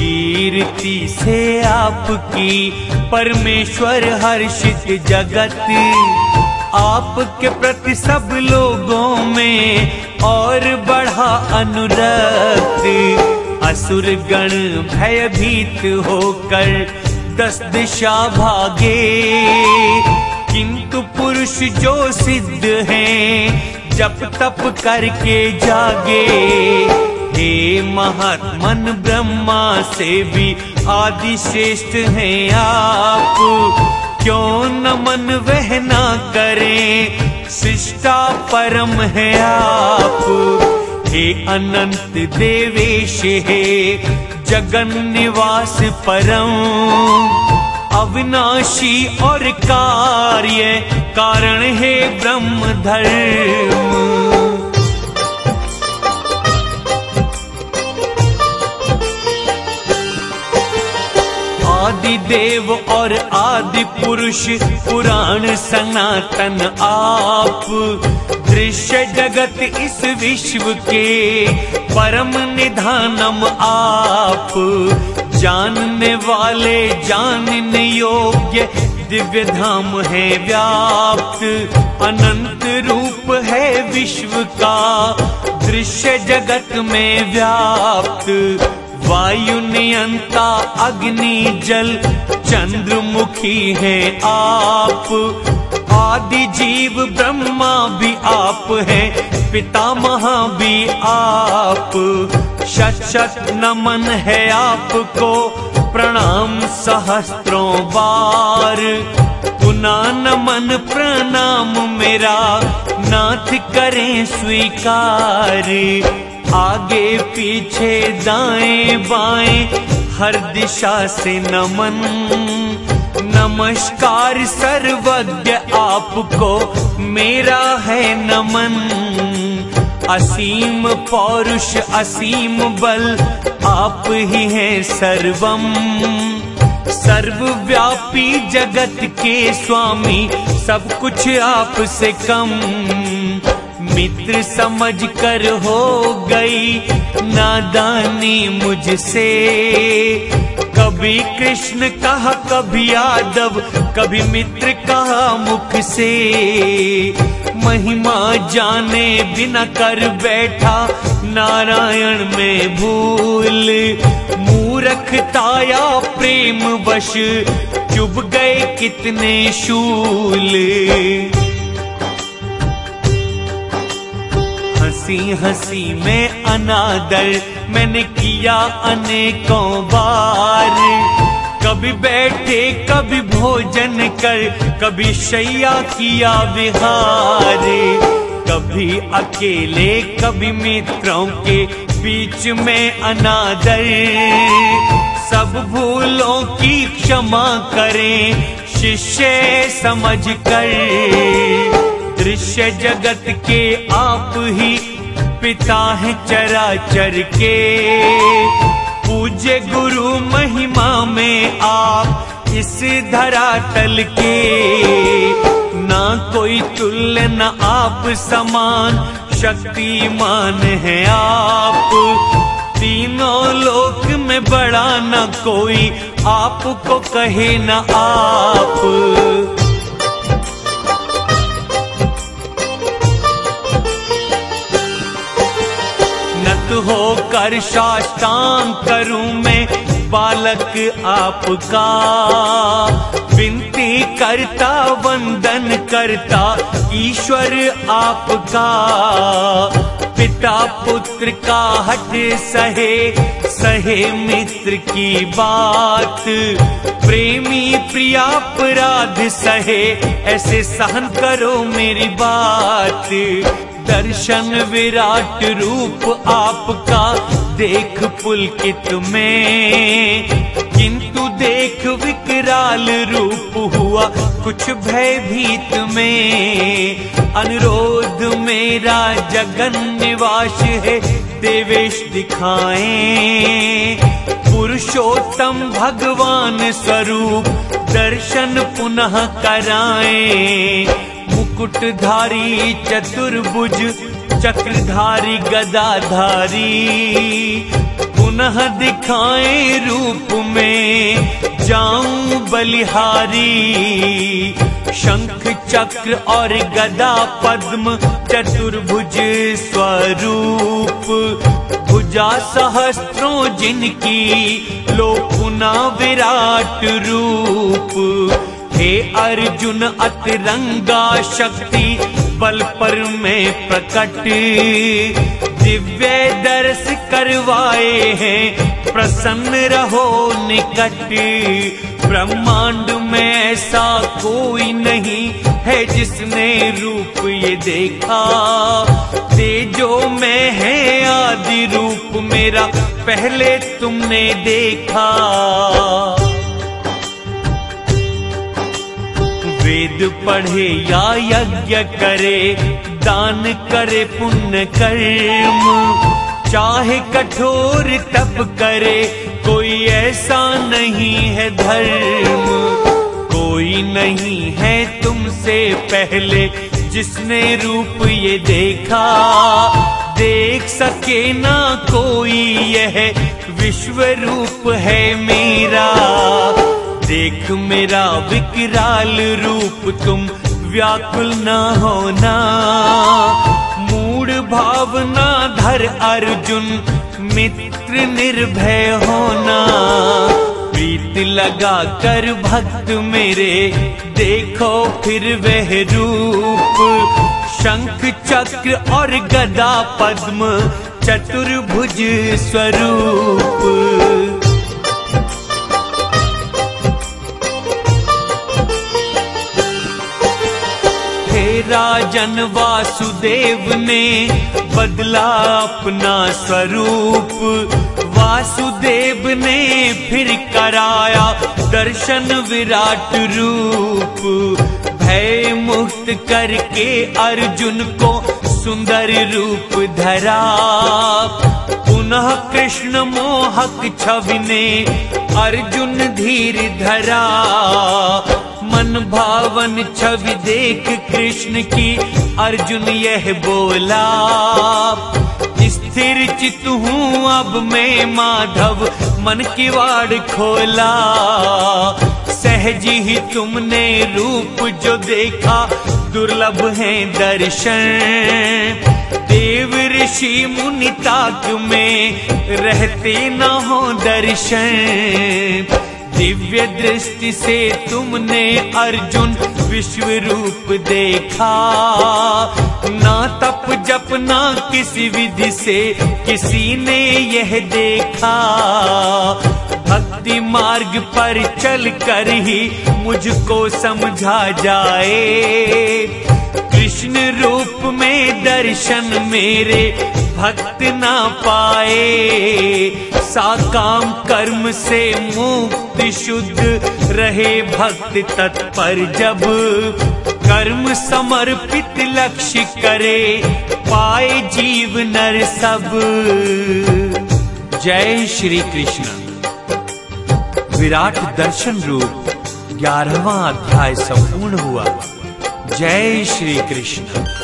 कीर्ति से आपकी परमेश्वर हर्षित जगत। आपके प्रति सब लोगों में और बढ़ा अनुरक्त। असुर गण भयभीत होकर दस दिशा भागे। किंतु पुरुष जो सिद्ध हैं, जप तप करके जागे। हे महात्मन ब्रह्मा से भी आदि श्रेष्ठ हैं आप। क्यों न मन वह ना करें शिष्टा परम है आप। हे अनंत देवेश, हे जगन निवास परम। अविनाशी और कार्य, कारण है ब्रह्म धर्म आदि देव और आदि पुरुष, पुराण सनातन आप। दृश्य जगत इस विश्व के परम निधानम आप। जानने वाले, जानने योग्य दिव्य धाम है व्याप्त। अनंत रूप है विश्व का दृश्य जगत में व्याप्त। वायु नियंता, अग्नि जल, चंद्रमुखी है आप। आदि जीव ब्रह्मा भी आप है, पितामह भी आप। शत नमन है आपको, प्रणाम सहस्त्रों बार। पुनः नमन प्रणाम मेरा, नाथ करें स्वीकार। आगे पीछे दाएँ बाएँ, हर दिशा से नमन। नमस्कार सर्वज्ञ आपको, मेरा है नमन। असीम पौरुष, असीम बल, आप ही हैं सर्वम। सर्वव्यापी जगत के स्वामी, सब कुछ आपसे कम। मित्र समझ कर हो गई नादानी मुझसे। कभी कृष्ण कहा, कभी यादव, कभी मित्र कहा मुख से। महिमा जाने बिना कर बैठा नारायण में भूल। मूरखताया प्रेम वश चुभ गए कितने शूल। हँसी हँसी में अनादर मैंने किया अनेकों बार। कभी बैठे, कभी भोजन कर, कभी शैया किया विहार। कभी अकेले, कभी मित्रों के बीच में अनादर। सब भूलों की क्षमा करें, शिष्य समझ कर दृश्य जगत के आप ही पिता हैं चराचर के। पूज्य गुरु महिमा में आप इस धरा धरातल के। ना कोई तुल्य, न आप समान, शक्तिमान है आप। तीनों लोक में बड़ा न कोई, आपको कहे न आप। होकर साष्टांग करूँ मैं, बालक आपका। विनती करता, वंदन करता, ईश्वर आपका। पिता पुत्र का हट सहे सहे मित्र की बात। प्रेमी प्रिया अपराध सहे, ऐसे सहन करो मेरी बात। दर्शन विराट रूप आपका। देख पुलकित में, किंतु देख विकराल रूप हुआ कुछ भयभीत में। अनुरोध मेरा जगन निवास है, देवेश दिखाए। पुरुषोत्तम भगवान स्वरूप, दर्शन पुनः कराएँ। मुकुटधारी चतुर्भुज, चक्रधारी, गदाधारी। पुनः दिखाए रूप में, जाऊँ बलिहारी। शंख चक्र और गदा पद्म, चतुर्भुज स्वरूप। भुजा सहस्त्रों जिनकी लो पुना विराट रूप। हे अर्जुन, अतरंगा शक्ति, बल पर में प्रकट। दिव्य दर्श करवाए हैं, प्रसन्न रहो निकट। ब्रह्मांड में ऐसा कोई नहीं है जिसने रूप ये देखा। तेजो में है आदि रूप मेरा, पहले तुमने देखा। वेद पढ़े या यज्ञ करे, दान करे पुण्य कर्म। चाहे कठोर तप करे, कोई ऐसा नहीं है धर्म। कोई नहीं है तुमसे पहले, जिसने रूप ये देखा। देख सके ना कोई यह, विश्व रूप है मेरा। देख मेरा विकराल रूप, तुम व्याकुल न होना मूड भावना धर अर्जुन, मित्र निर्भय होना प्रीत लगा कर भक्त मेरे, देखो फिर वह रूप। शंख चक्र और गदा पद्म, चतुर्भुज स्वरूप। राजन वासुदेव ने बदला अपना स्वरूप। वासुदेव ने फिर कराया दर्शन विराट रूप। भय मुक्त करके अर्जुन को सुंदर रूप धरा। पुनः कृष्ण मोहक छवि ने अर्जुन धीर धरा। मन भावन छवि देख कृष्ण की अर्जुन यह बोला, स्थिर चित हूँ अब मैं माधव, मन की वाड़ खोला। सहज ही तुमने रूप जो देखा, दुर्लभ है दर्शन। देव ऋषि मुनि ताक में रहते न हो दर्शन। दिव्य दृष्टि से तुमने अर्जुन विश्व रूप देखा। ना तप जप, ना किसी विधि से किसी ने यह देखा। भक्ति मार्ग पर चल कर ही मुझको समझा जाए। कृष्ण रूप में दर्शन मेरे भक्त ना पाए। साकाम कर्म से मुक्त शुद्ध रहे भक्त तत्पर जब कर्म समर्पित लक्ष्य करे, पाए जीव नर सब। जय श्री कृष्ण। विराट दर्शन रूप ग्यारहवा अध्याय संपूर्ण हुआ। जय श्री कृष्ण।